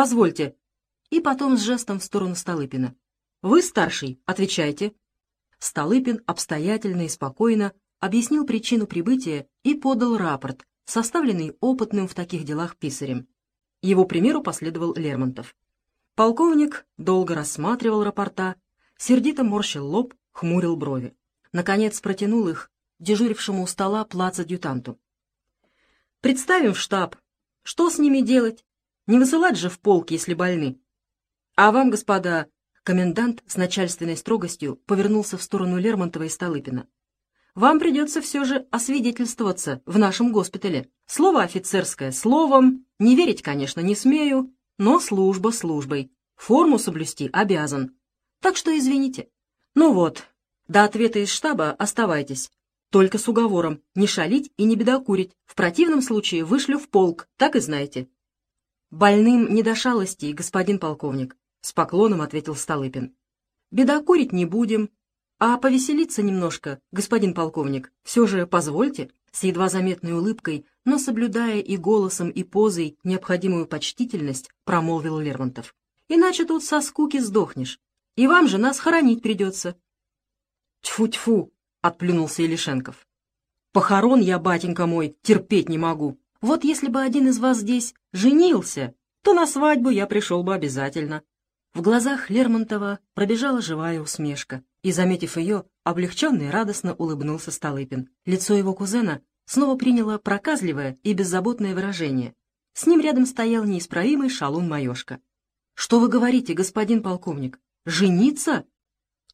Позвольте». И потом с жестом в сторону Столыпина. «Вы старший, отвечайте». Столыпин обстоятельно и спокойно объяснил причину прибытия и подал рапорт, составленный опытным в таких делах писарем. Его примеру последовал Лермонтов. Полковник долго рассматривал рапорта, сердито морщил лоб, хмурил брови. Наконец протянул их дежурившему у стола плац-адъютанту. «Представим в штаб. Что с ними делать? Не высылать же в полк, если больны. А вам, господа...» Комендант с начальственной строгостью повернулся в сторону Лермонтова и Столыпина. «Вам придется все же освидетельствоваться в нашем госпитале. Слово офицерское словом, не верить, конечно, не смею, но служба службой. Форму соблюсти обязан. Так что извините. Ну вот, до ответа из штаба оставайтесь. Только с уговором не шалить и не бедокурить. В противном случае вышлю в полк, так и знаете. Больным не до шалостей, господин полковник, с поклоном ответил Столыпин. Бедокурить не будем, а повеселиться немножко, господин полковник, все же позвольте с едва заметной улыбкой, но соблюдая и голосом, и позой необходимую почтительность, промолвил Лермонтов. «Иначе тут со скуки сдохнешь, и вам же нас хоронить придется». «Тьфу-тьфу!» — отплюнулся Елишенков. «Похорон я, батенька мой, терпеть не могу. Вот если бы один из вас здесь женился, то на свадьбу я пришел бы обязательно». В глазах Лермонтова пробежала живая усмешка, и, заметив ее, облегченно и радостно улыбнулся Столыпин. Лицо его кузена снова приняло проказливое и беззаботное выражение. С ним рядом стоял неисправимый шалун-маешка. «Что вы говорите, господин полковник? Жениться?»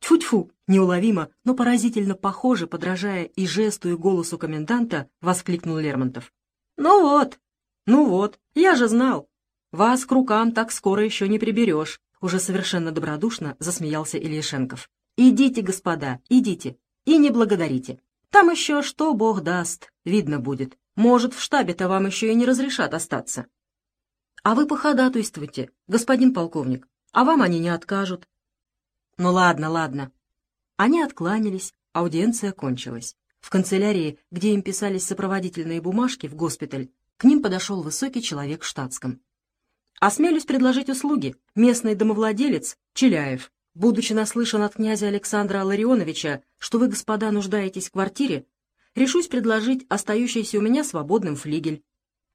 Тьфу-тьфу, неуловимо, но поразительно похоже, подражая и жесту, и голосу коменданта, воскликнул Лермонтов. «Ну вот, ну вот, я же знал. Вас к рукам так скоро еще не приберешь. Уже совершенно добродушно засмеялся Ильяшенков. «Идите, господа, идите, и не благодарите. Там еще что Бог даст, видно будет. Может, в штабе-то вам еще и не разрешат остаться». «А вы походатайствуйте, господин полковник, а вам они не откажут». «Ну ладно, ладно». Они откланялись, аудиенция кончилась. В канцелярии, где им писались сопроводительные бумажки в госпиталь, к ним подошел высокий человек в штатском. Осмелюсь предложить услуги. Местный домовладелец, Челяев, будучи наслышан от князя Александра Ларионовича, что вы, господа, нуждаетесь в квартире, решусь предложить остающийся у меня свободным флигель.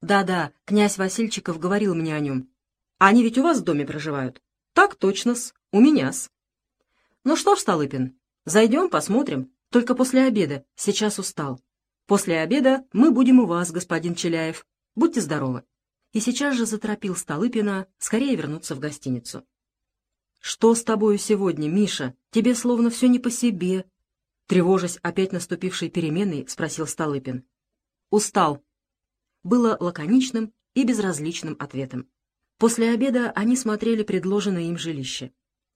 Да-да, князь Васильчиков говорил мне о нем. Они ведь у вас в доме проживают? Так точно-с, у меня-с. Ну что ж, Столыпин, зайдем, посмотрим. Только после обеда, сейчас устал. После обеда мы будем у вас, господин Челяев. Будьте здоровы и сейчас же заторопил Столыпина скорее вернуться в гостиницу. «Что с тобою сегодня, Миша? Тебе словно все не по себе». Тревожась опять наступившей переменой, спросил Столыпин. «Устал». Было лаконичным и безразличным ответом. После обеда они смотрели предложенное им жилище.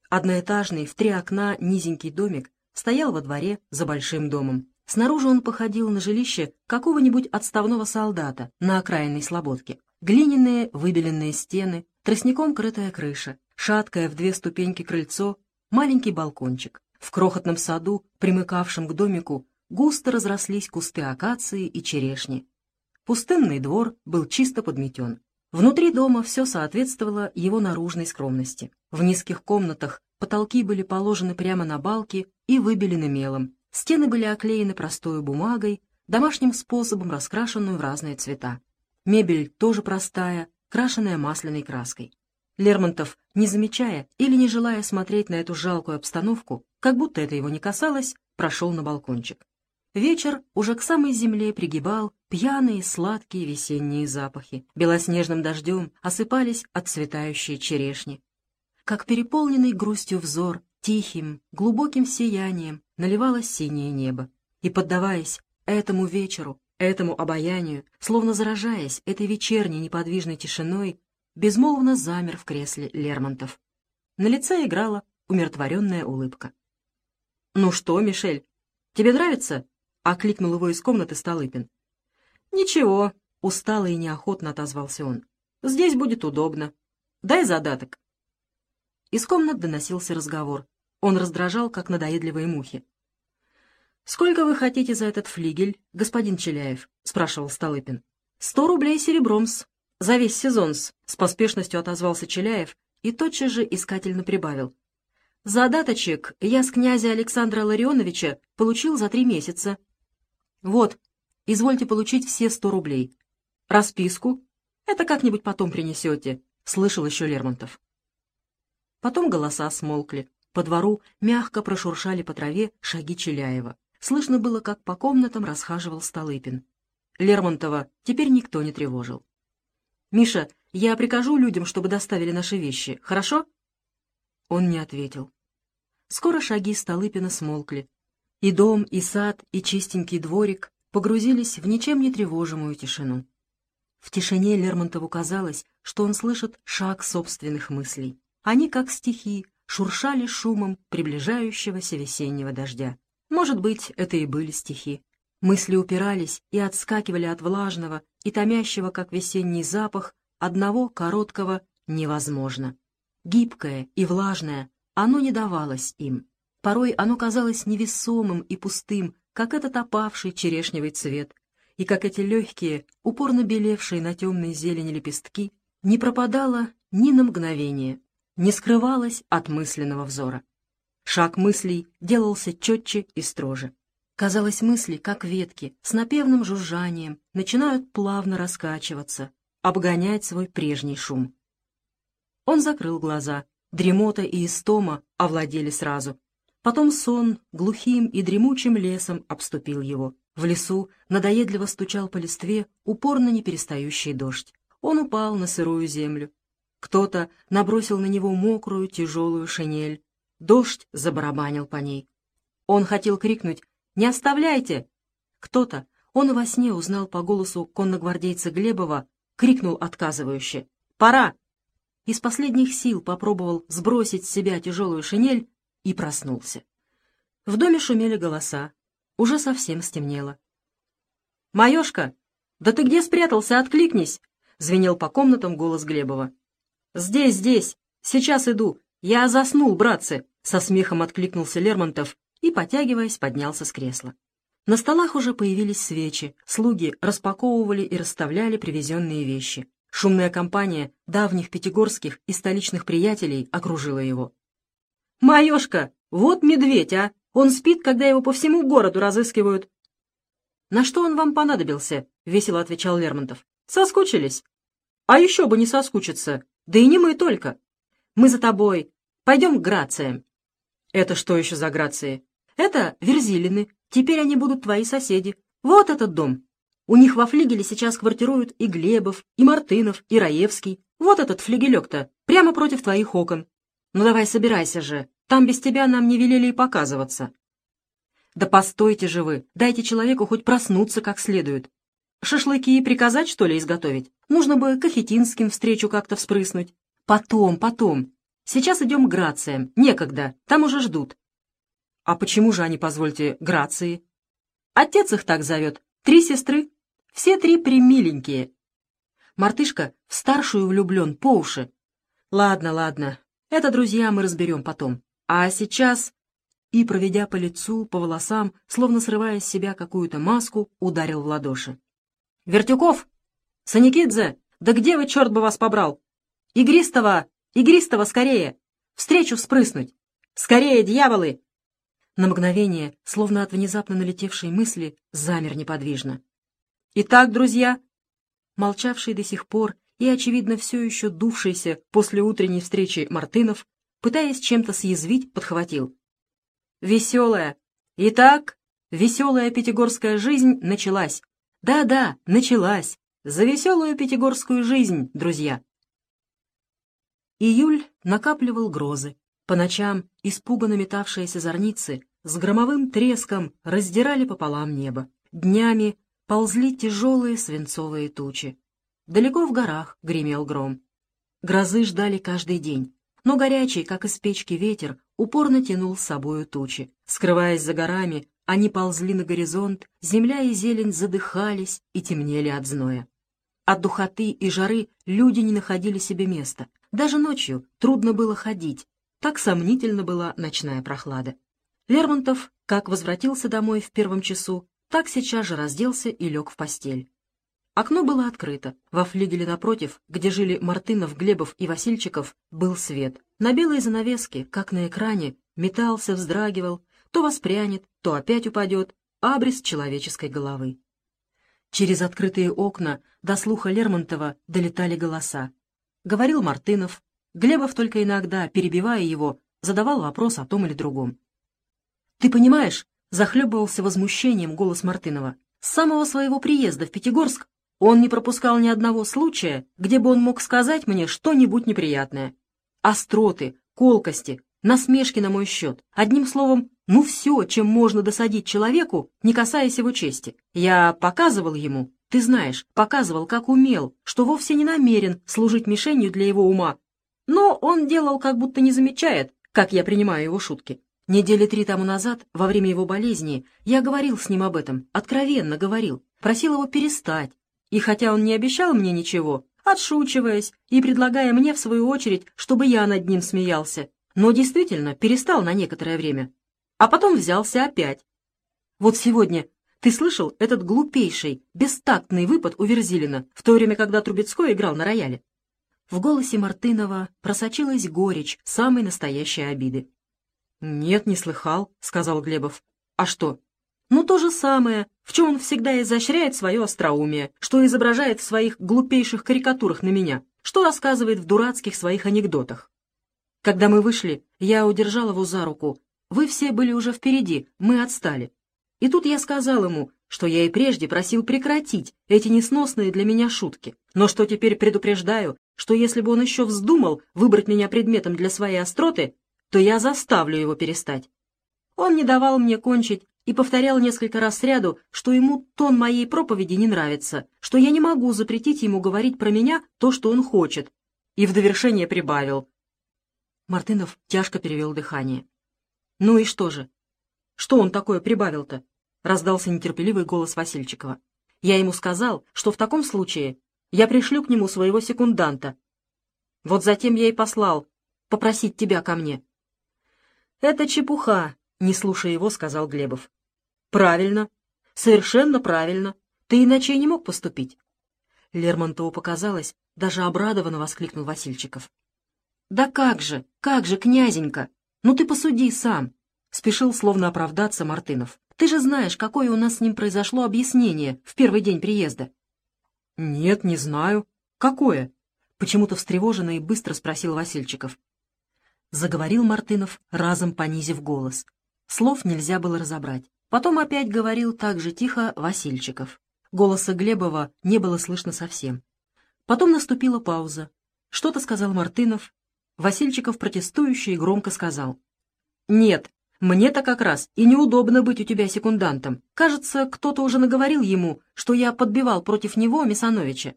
Одноэтажный, в три окна, низенький домик стоял во дворе за большим домом. Снаружи он походил на жилище какого-нибудь отставного солдата на окраинной слободке. Глиняные выбеленные стены, тростником крытая крыша, шаткое в две ступеньки крыльцо, маленький балкончик. В крохотном саду, примыкавшем к домику, густо разрослись кусты акации и черешни. Пустынный двор был чисто подметен. Внутри дома все соответствовало его наружной скромности. В низких комнатах потолки были положены прямо на балки и выбелены мелом. Стены были оклеены простой бумагой, домашним способом раскрашенную в разные цвета. Мебель тоже простая, крашенная масляной краской. Лермонтов, не замечая или не желая смотреть на эту жалкую обстановку, как будто это его не касалось, прошел на балкончик. Вечер уже к самой земле пригибал пьяные сладкие весенние запахи. Белоснежным дождем осыпались отцветающие черешни. Как переполненный грустью взор, тихим, глубоким сиянием наливалось синее небо. И, поддаваясь этому вечеру, Этому обаянию, словно заражаясь этой вечерней неподвижной тишиной, безмолвно замер в кресле Лермонтов. На лице играла умиротворенная улыбка. «Ну что, Мишель, тебе нравится?» — окликнул его из комнаты Столыпин. «Ничего», — устало и неохотно отозвался он. «Здесь будет удобно. Дай задаток». Из комнат доносился разговор. Он раздражал, как надоедливые мухи. «Сколько вы хотите за этот флигель, господин Челяев?» — спрашивал Столыпин. «Сто рублей серебром-с. За весь сезон с поспешностью отозвался Челяев и тотчас же искательно прибавил. Задаточек я с князя Александра Ларионовича получил за три месяца. Вот, извольте получить все сто рублей. Расписку? Это как-нибудь потом принесете, — слышал еще Лермонтов. Потом голоса смолкли. По двору мягко прошуршали по траве шаги Челяева. Слышно было, как по комнатам расхаживал Столыпин. Лермонтова теперь никто не тревожил. «Миша, я прикажу людям, чтобы доставили наши вещи, хорошо?» Он не ответил. Скоро шаги Столыпина смолкли. И дом, и сад, и чистенький дворик погрузились в ничем не тревожимую тишину. В тишине Лермонтову казалось, что он слышит шаг собственных мыслей. Они, как стихи, шуршали шумом приближающегося весеннего дождя. Может быть, это и были стихи. Мысли упирались и отскакивали от влажного и томящего, как весенний запах, одного короткого «невозможно». Гибкое и влажное, оно не давалось им. Порой оно казалось невесомым и пустым, как этот опавший черешневый цвет, и как эти легкие, упорно белевшие на темной зелени лепестки, не пропадало ни на мгновение, не скрывалось от мысленного взора. Шаг мыслей делался четче и строже. Казалось, мысли, как ветки, с напевным жужжанием, начинают плавно раскачиваться, обгонять свой прежний шум. Он закрыл глаза Дремота и истома овладели сразу. Потом сон глухим и дремучим лесом обступил его. В лесу надоедливо стучал по листве упорно не перестающий дождь. Он упал на сырую землю. Кто-то набросил на него мокрую тяжелую шинель. Дождь забарабанил по ней. Он хотел крикнуть «Не оставляйте!» Кто-то, он во сне узнал по голосу конногвардейца Глебова, крикнул отказывающе «Пора!» из последних сил попробовал сбросить с себя тяжелую шинель и проснулся. В доме шумели голоса. Уже совсем стемнело. «Маешка, да ты где спрятался? Откликнись!» — звенел по комнатам голос Глебова. «Здесь, здесь! Сейчас иду! Я заснул, братцы!» — со смехом откликнулся Лермонтов и, потягиваясь, поднялся с кресла. На столах уже появились свечи, слуги распаковывали и расставляли привезенные вещи. Шумная компания давних пятигорских и столичных приятелей окружила его. «Маешка, вот медведь, а! Он спит, когда его по всему городу разыскивают». «На что он вам понадобился?» — весело отвечал Лермонтов. «Соскучились?» «А еще бы не соскучиться. Да и не мы только. Мы за тобой. Пойдем к Грациям». «Это что еще за Грации?» «Это Верзилины. Теперь они будут твои соседи. Вот этот дом. У них во флигеле сейчас квартируют и Глебов, и Мартынов, и Раевский. Вот этот флигелек-то, прямо против твоих окон. Ну давай собирайся же, там без тебя нам не велели и показываться. Да постойте же вы, дайте человеку хоть проснуться как следует. Шашлыки приказать, что ли, изготовить? Нужно бы Кахетинским встречу как-то вспрыснуть. Потом, потом. Сейчас идем к Грациям. Некогда, там уже ждут. А почему же они, позвольте, Грации? Отец их так зовет. Три сестры, все три примиленькие. Мартышка в старшую влюблен по уши. Ладно, ладно, это, друзья, мы разберем потом. А сейчас... И, проведя по лицу, по волосам, словно срывая с себя какую-то маску, ударил в ладоши. «Вертюков! Саникидзе! Да где вы, черт бы вас побрал! Игристого! Игристого, скорее! Встречу спрыснуть! Скорее, дьяволы!» На мгновение, словно от внезапно налетевшей мысли, замер неподвижно. Итак, друзья, молчавший до сих пор и, очевидно, все еще дувшийся после утренней встречи Мартынов, пытаясь чем-то съязвить, подхватил. «Веселая! Итак, веселая пятигорская жизнь началась. Да-да, началась. За веселую пятигорскую жизнь, друзья!» Июль накапливал грозы. По ночам испуганно метавшиеся зорницы с громовым треском раздирали пополам небо. Днями ползли тяжелые свинцовые тучи. Далеко в горах гремел гром. Грозы ждали каждый день, но горячий, как из печки ветер, упорно тянул с собою тучи. Скрываясь за горами, они ползли на горизонт, земля и зелень задыхались и темнели от зноя. От духоты и жары люди не находили себе места. Даже ночью трудно было ходить, так сомнительно была ночная прохлада. Лермонтов, как возвратился домой в первом часу, так сейчас же разделся и лег в постель. Окно было открыто. Во флигеле напротив, где жили Мартынов, Глебов и Васильчиков, был свет. На белой занавеске, как на экране, метался, вздрагивал, то воспрянет, то опять упадет, абрис человеческой головы. Через открытые окна до слуха Лермонтова долетали голоса. Говорил Мартынов. Глебов только иногда, перебивая его, задавал вопрос о том или другом. «Ты понимаешь?» — захлебывался возмущением голос Мартынова. «С самого своего приезда в Пятигорск он не пропускал ни одного случая, где бы он мог сказать мне что-нибудь неприятное. Остроты, колкости, насмешки на мой счет. Одним словом, ну все, чем можно досадить человеку, не касаясь его чести. Я показывал ему, ты знаешь, показывал, как умел, что вовсе не намерен служить мишенью для его ума. Но он делал, как будто не замечает, как я принимаю его шутки. Недели три тому назад, во время его болезни, я говорил с ним об этом, откровенно говорил, просил его перестать, и хотя он не обещал мне ничего, отшучиваясь и предлагая мне, в свою очередь, чтобы я над ним смеялся, но действительно перестал на некоторое время. А потом взялся опять. Вот сегодня, ты слышал этот глупейший, бестактный выпад у Верзилина, в то время, когда Трубецкой играл на рояле? В голосе Мартынова просочилась горечь самой настоящей обиды. «Нет, не слыхал», — сказал Глебов. «А что?» Ну, то же самое, в чем он всегда изощряет свое остроумие, что изображает в своих глупейших карикатурах на меня, что рассказывает в дурацких своих анекдотах. Когда мы вышли, я удержал его за руку. Вы все были уже впереди, мы отстали. И тут я сказал ему, что я и прежде просил прекратить эти несносные для меня шутки, но что теперь предупреждаю, что если бы он еще вздумал выбрать меня предметом для своей остроты, то я заставлю его перестать. Он не давал мне кончить и повторял несколько раз сряду, что ему тон моей проповеди не нравится, что я не могу запретить ему говорить про меня то, что он хочет. И в довершение прибавил. Мартынов тяжко перевел дыхание. «Ну и что же? Что он такое прибавил-то?» — раздался нетерпеливый голос Васильчикова. «Я ему сказал, что в таком случае я пришлю к нему своего секунданта. Вот затем я и послал попросить тебя ко мне». «Это чепуха», — не слушая его, сказал Глебов. «Правильно, совершенно правильно. Ты иначе и не мог поступить». Лермонтову показалось, даже обрадованно воскликнул Васильчиков. «Да как же, как же, князенька! Ну ты посуди сам!» Спешил словно оправдаться Мартынов. «Ты же знаешь, какое у нас с ним произошло объяснение в первый день приезда». «Нет, не знаю. Какое?» Почему-то встревоженно и быстро спросил Васильчиков. Заговорил Мартынов, разом понизив голос. Слов нельзя было разобрать. Потом опять говорил так же тихо Васильчиков. Голоса Глебова не было слышно совсем. Потом наступила пауза. Что-то сказал Мартынов. Васильчиков протестующий и громко сказал. «Нет, мне-то как раз и неудобно быть у тебя секундантом. Кажется, кто-то уже наговорил ему, что я подбивал против него Мисановича.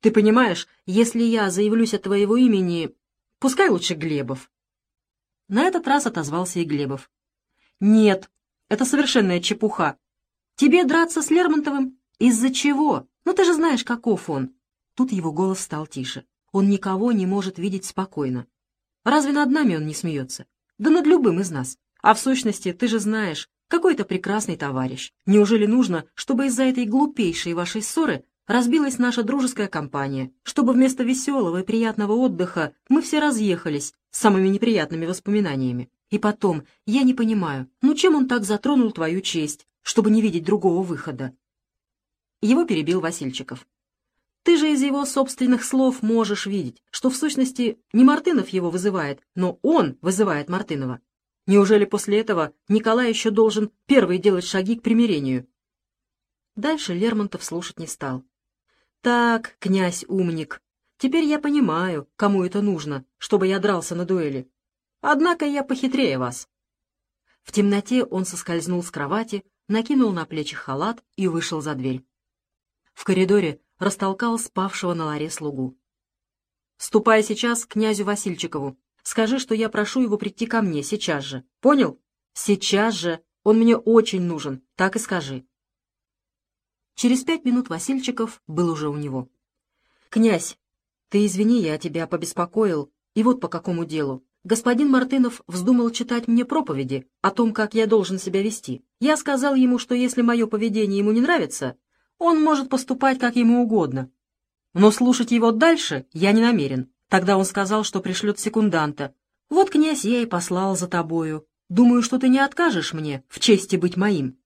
Ты понимаешь, если я заявлюсь от твоего имени, пускай лучше Глебов». На этот раз отозвался и Глебов. «Нет, это совершенная чепуха. Тебе драться с Лермонтовым? Из-за чего? Ну ты же знаешь, каков он. Тут его голос стал тише. Он никого не может видеть спокойно. Разве над нами он не смеется? Да над любым из нас. А в сущности, ты же знаешь, какой-то прекрасный товарищ. Неужели нужно, чтобы из-за этой глупейшей вашей ссоры разбилась наша дружеская компания, чтобы вместо веселого и приятного отдыха мы все разъехались самыми неприятными воспоминаниями? И потом, я не понимаю, ну чем он так затронул твою честь, чтобы не видеть другого выхода?» Его перебил Васильчиков. «Ты же из его собственных слов можешь видеть, что в сущности не Мартынов его вызывает, но он вызывает Мартынова. Неужели после этого Николай еще должен первый делать шаги к примирению?» Дальше Лермонтов слушать не стал. «Так, князь умник, теперь я понимаю, кому это нужно, чтобы я дрался на дуэли. Однако я похитрее вас». В темноте он соскользнул с кровати, накинул на плечи халат и вышел за дверь. В коридоре растолкал спавшего на ларе слугу. «Ступай сейчас к князю Васильчикову. Скажи, что я прошу его прийти ко мне сейчас же. Понял? Сейчас же. Он мне очень нужен. Так и скажи». Через пять минут Васильчиков был уже у него. «Князь, ты извини, я тебя побеспокоил, и вот по какому делу. Господин Мартынов вздумал читать мне проповеди о том, как я должен себя вести. Я сказал ему, что если мое поведение ему не нравится, Он может поступать как ему угодно. Но слушать его дальше я не намерен. Тогда он сказал, что пришлет секунданта. Вот, князь, я и послал за тобою. Думаю, что ты не откажешь мне в чести быть моим.